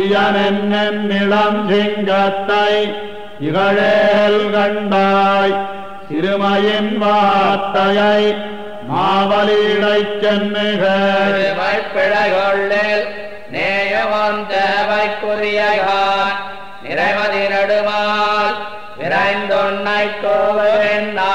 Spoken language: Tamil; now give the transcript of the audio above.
ஈயனென்னின் இளம் சிங்கத்தை இகழேல் கண்டாய். சிறுமையின் வார்த்தையை மாவலிடைச் சென்னுகள் பிழைகொள்ளில் நேயவன் தேவைக்குரியகான் நிறைவதி நடுமால் விரைந்தொன்னை கோவேண்டா